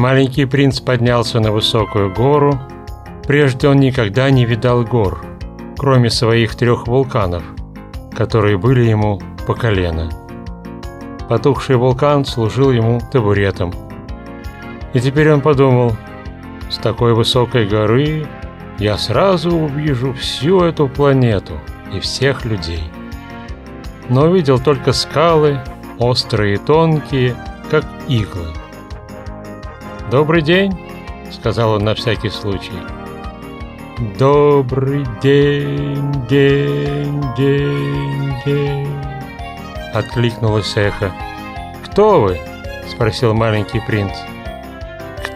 Маленький принц поднялся на высокую гору. Прежде он никогда не видал гор, кроме своих трех вулканов, которые были ему по колено. Потухший вулкан служил ему табуретом. И теперь он подумал, с такой высокой горы я сразу увижу всю эту планету и всех людей. Но увидел только скалы, острые и тонкие, как иглы. «Добрый день», — сказал он на всякий случай. «Добрый день, день, день, день», — откликнулось эхо. «Кто вы?» — спросил маленький принц.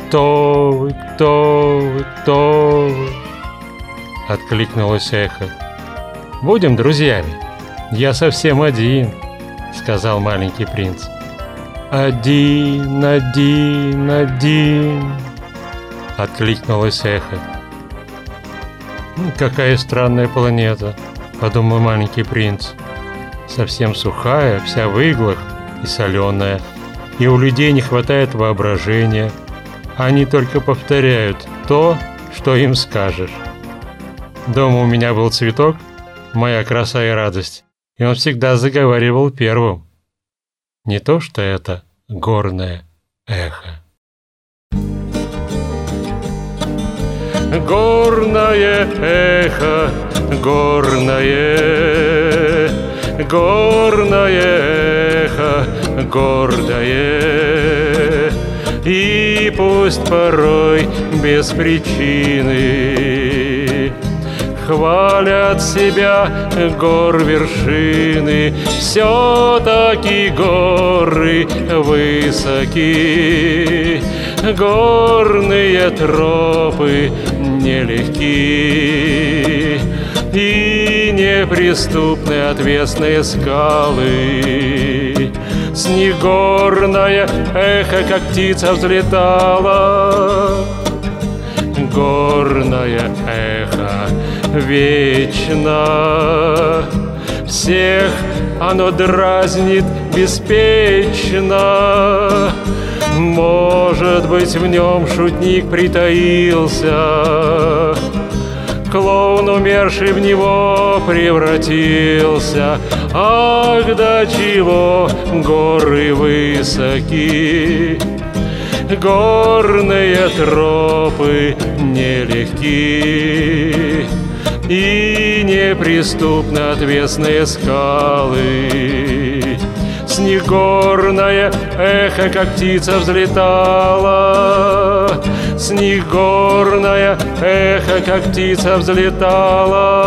«Кто вы, кто вы, кто вы?» — откликнулось эхо. «Будем друзьями. Я совсем один», — сказал маленький принц. «Один, один, один!» — откликнулось эхо. «Какая странная планета!» — подумал маленький принц. «Совсем сухая, вся в иглах и соленая, и у людей не хватает воображения. Они только повторяют то, что им скажешь. Дома у меня был цветок, моя краса и радость, и он всегда заговаривал первым. Не то что это горное эхо. Горное эхо, горное, горное эхо, гордое. И пусть порой без причины Хвалят себя гор вершины, Все-таки горы высоки, Горные тропы нелегки, И неприступны отвесные скалы. С них горное эхо, как птица, взлетала, Горное эхо вечно. Всех оно дразнит беспечно. Может быть, в нем шутник притаился. Клоун, умерший в него, превратился. Ах, до чего горы высоки! Горные тропы нелегки и неприступно отвесные скалы. С них горное эхо, как птица, взлетала. С них горное эхо, как птица, взлетала.